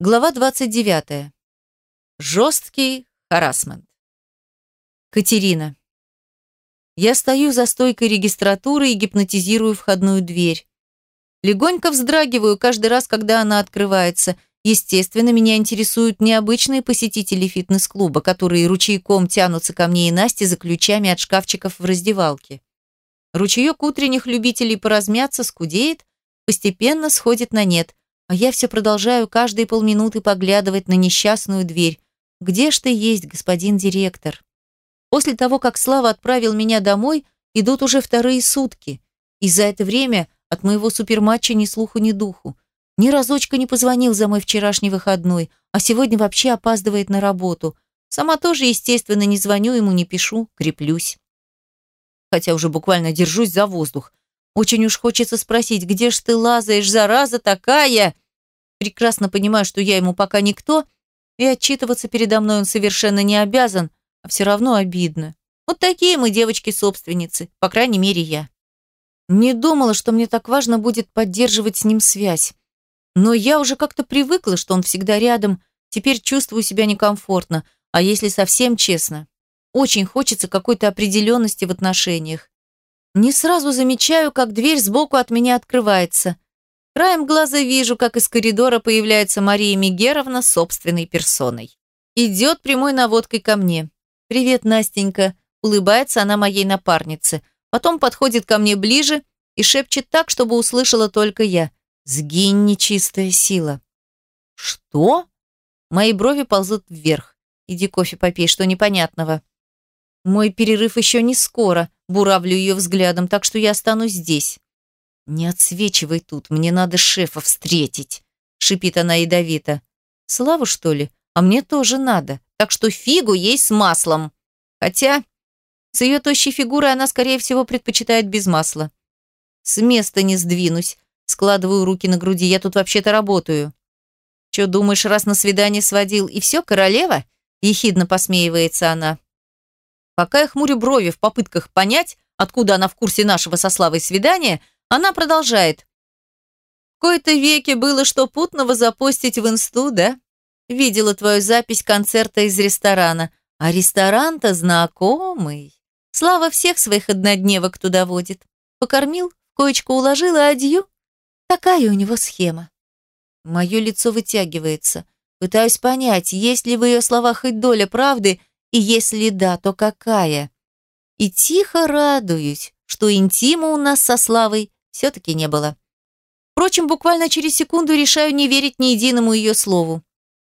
Глава 29. Жесткий харасмент. Катерина. Я стою за стойкой регистратуры и гипнотизирую входную дверь. Легонько вздрагиваю каждый раз, когда она открывается. Естественно, меня интересуют необычные посетители фитнес-клуба, которые ручейком тянутся ко мне и Насте за ключами от шкафчиков в раздевалке. Ручеек утренних любителей поразмяться скудеет, постепенно сходит на нет. А я все продолжаю каждые полминуты поглядывать на несчастную дверь. Где ж ты есть, господин директор? После того, как Слава отправил меня домой, идут уже вторые сутки. И за это время от моего суперматча ни слуху, ни духу. Ни разочка не позвонил за мой вчерашний выходной, а сегодня вообще опаздывает на работу. Сама тоже, естественно, не звоню ему, не пишу, креплюсь. Хотя уже буквально держусь за воздух. Очень уж хочется спросить, где ж ты лазаешь, зараза такая? Прекрасно понимаю, что я ему пока никто, и отчитываться передо мной он совершенно не обязан, а все равно обидно. Вот такие мы девочки-собственницы, по крайней мере я. Не думала, что мне так важно будет поддерживать с ним связь. Но я уже как-то привыкла, что он всегда рядом, теперь чувствую себя некомфортно, а если совсем честно, очень хочется какой-то определенности в отношениях. Не сразу замечаю, как дверь сбоку от меня открывается. Краем глаза вижу, как из коридора появляется Мария Мигеровна собственной персоной. Идет прямой наводкой ко мне. «Привет, Настенька», – улыбается она моей напарнице. Потом подходит ко мне ближе и шепчет так, чтобы услышала только я. «Сгинь, нечистая сила». «Что?» Мои брови ползут вверх. «Иди кофе попей, что непонятного». Мой перерыв еще не скоро, буравлю ее взглядом, так что я останусь здесь. Не отсвечивай тут, мне надо шефа встретить, шипит она ядовито. Славу, что ли? А мне тоже надо, так что фигу ей с маслом. Хотя с ее тощей фигурой она, скорее всего, предпочитает без масла. С места не сдвинусь, складываю руки на груди, я тут вообще-то работаю. Че думаешь, раз на свидание сводил, и все, королева? Ехидно посмеивается она. Пока я хмурю брови в попытках понять, откуда она в курсе нашего со Славой свидания, она продолжает. В кои-то веке было что путного запостить в инсту, да? Видела твою запись концерта из ресторана. А ресторан-то знакомый. Слава всех своих однодневок туда водит. Покормил, коечку уложил и адью. Такая у него схема. Мое лицо вытягивается. Пытаюсь понять, есть ли в ее словах хоть доля правды, и если да, то какая? И тихо радуюсь, что интима у нас со Славой все-таки не было. Впрочем, буквально через секунду решаю не верить ни единому ее слову.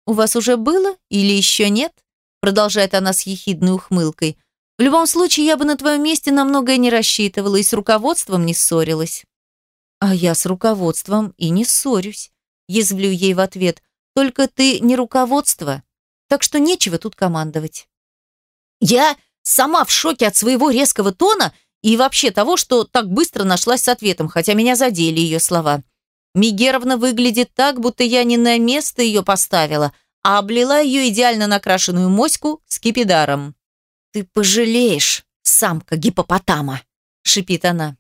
«У вас уже было или еще нет?» Продолжает она с ехидной ухмылкой. «В любом случае, я бы на твоем месте на многое не рассчитывала и с руководством не ссорилась». «А я с руководством и не ссорюсь», язвлю ей в ответ. «Только ты не руководство, так что нечего тут командовать». Я сама в шоке от своего резкого тона и вообще того, что так быстро нашлась с ответом, хотя меня задели ее слова. Мигеровна выглядит так, будто я не на место ее поставила, а облила ее идеально накрашенную моську скипидаром. «Ты пожалеешь, самка гипопотама!» – шипит она.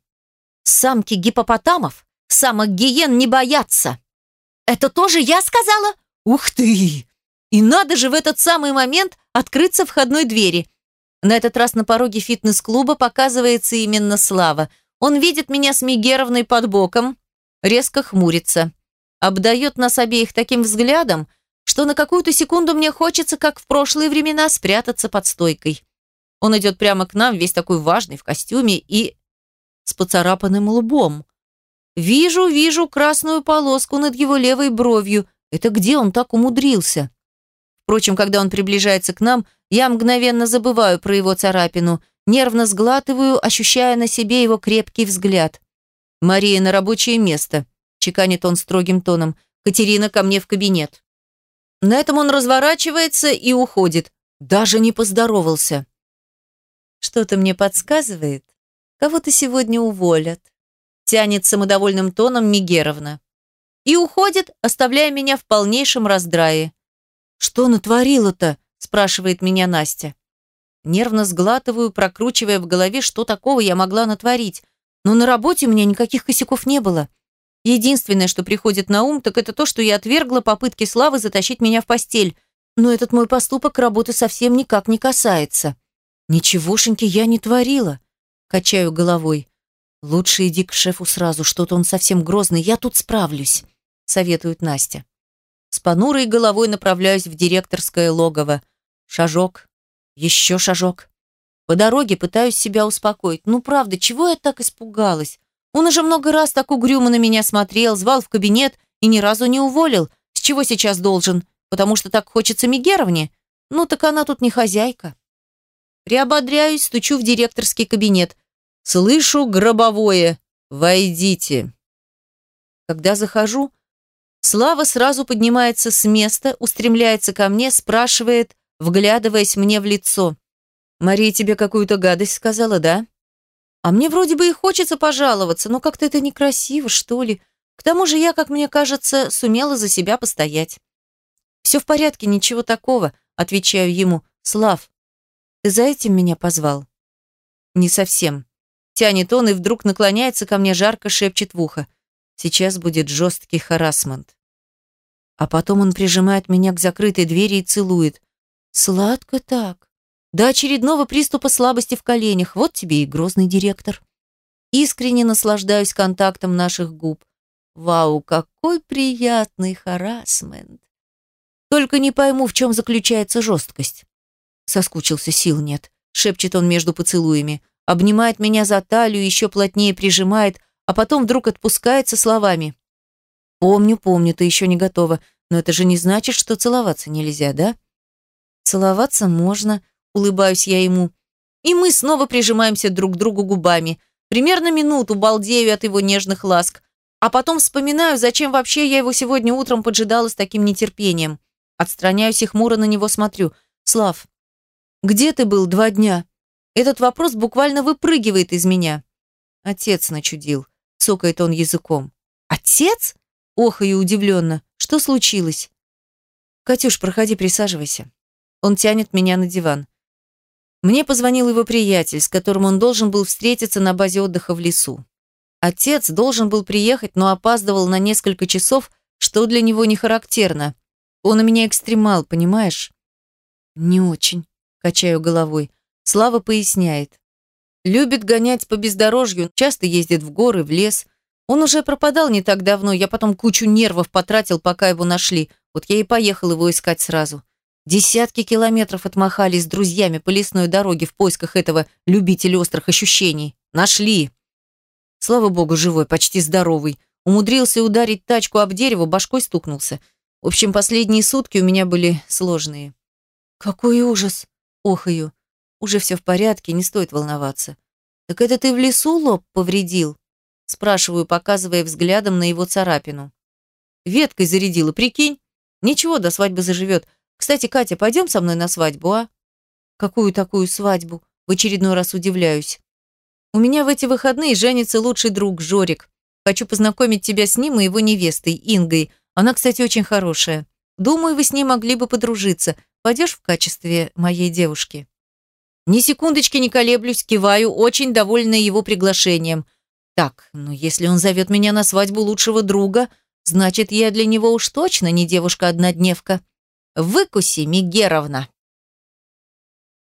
«Самки гипопотамов самок гиен не боятся!» «Это тоже я сказала?» «Ух ты!» И надо же в этот самый момент открыться входной двери. На этот раз на пороге фитнес-клуба показывается именно Слава. Он видит меня с Мигеровной под боком, резко хмурится. Обдает нас обеих таким взглядом, что на какую-то секунду мне хочется, как в прошлые времена, спрятаться под стойкой. Он идет прямо к нам, весь такой важный, в костюме и с поцарапанным лбом. Вижу, вижу красную полоску над его левой бровью. Это где он так умудрился? Впрочем, когда он приближается к нам, я мгновенно забываю про его царапину, нервно сглатываю, ощущая на себе его крепкий взгляд. «Мария, на рабочее место», – чеканит он строгим тоном. «Катерина, ко мне в кабинет». На этом он разворачивается и уходит. Даже не поздоровался. «Что-то мне подсказывает. Кого-то сегодня уволят», – тянет самодовольным тоном Мигеровна. И уходит, оставляя меня в полнейшем раздрае. «Что натворила-то?» – спрашивает меня Настя. Нервно сглатываю, прокручивая в голове, что такого я могла натворить. Но на работе у меня никаких косяков не было. Единственное, что приходит на ум, так это то, что я отвергла попытки Славы затащить меня в постель. Но этот мой поступок работы совсем никак не касается. Ничегошеньки я не творила. Качаю головой. Лучше иди к шефу сразу, что-то он совсем грозный, я тут справлюсь, советует Настя. С понурой головой направляюсь в директорское логово. Шажок, еще шажок. По дороге пытаюсь себя успокоить. Ну правда, чего я так испугалась? Он уже много раз так угрюмо на меня смотрел, звал в кабинет и ни разу не уволил. С чего сейчас должен? Потому что так хочется Мегеровне? Ну так она тут не хозяйка. Приободряюсь, стучу в директорский кабинет. Слышу гробовое «Войдите». Когда захожу, Слава сразу поднимается с места, устремляется ко мне, спрашивает, вглядываясь мне в лицо. «Мария тебе какую-то гадость сказала, да?» А мне вроде бы и хочется пожаловаться, но как-то это некрасиво, что ли. К тому же я, как мне кажется, сумела за себя постоять. «Все в порядке, ничего такого», — отвечаю ему. «Слав, ты за этим меня позвал?» «Не совсем». Тянет он и вдруг наклоняется ко мне, жарко шепчет в ухо. «Сейчас будет жесткий харасмент». А потом он прижимает меня к закрытой двери и целует. Сладко так. До очередного приступа слабости в коленях. Вот тебе и грозный директор. Искренне наслаждаюсь контактом наших губ. Вау, какой приятный харасмент. Только не пойму, в чем заключается жесткость. Соскучился, сил нет. Шепчет он между поцелуями. Обнимает меня за талию, еще плотнее прижимает, а потом вдруг отпускает со словами. «Помню, помню, ты еще не готова, но это же не значит, что целоваться нельзя, да?» «Целоваться можно», улыбаюсь я ему. И мы снова прижимаемся друг к другу губами. Примерно минуту балдею от его нежных ласк. А потом вспоминаю, зачем вообще я его сегодня утром поджидала с таким нетерпением. Отстраняюсь и хмуро на него смотрю. «Слав, где ты был два дня?» Этот вопрос буквально выпрыгивает из меня. Отец начудил. Цокает он языком. «Отец?» Ох, и удивленно. Что случилось? «Катюш, проходи, присаживайся». Он тянет меня на диван. Мне позвонил его приятель, с которым он должен был встретиться на базе отдыха в лесу. Отец должен был приехать, но опаздывал на несколько часов, что для него не характерно. Он у меня экстремал, понимаешь? Не очень, качаю головой. Слава поясняет. Любит гонять по бездорожью, часто ездит в горы, в лес. Он уже пропадал не так давно, я потом кучу нервов потратил, пока его нашли. Вот я и поехал его искать сразу. Десятки километров отмахали с друзьями по лесной дороге в поисках этого любителя острых ощущений. Нашли. Слава богу, живой, почти здоровый. Умудрился ударить тачку об дерево, башкой стукнулся. В общем, последние сутки у меня были сложные. Какой ужас! Охаю. Уже все в порядке, не стоит волноваться. Так это ты в лесу лоб повредил? Спрашиваю, показывая взглядом на его царапину. Веткой зарядила, прикинь? Ничего, до свадьбы заживет. Кстати, Катя, пойдем со мной на свадьбу, а? Какую такую свадьбу? В очередной раз удивляюсь. У меня в эти выходные женится лучший друг Жорик. Хочу познакомить тебя с ним и его невестой, Ингой. Она, кстати, очень хорошая. Думаю, вы с ней могли бы подружиться. Пойдешь в качестве моей девушки?» Ни секундочки не колеблюсь, киваю, очень довольна его приглашением. Так, ну если он зовет меня на свадьбу лучшего друга, значит, я для него уж точно не девушка-однодневка. Выкуси, Мигеровна.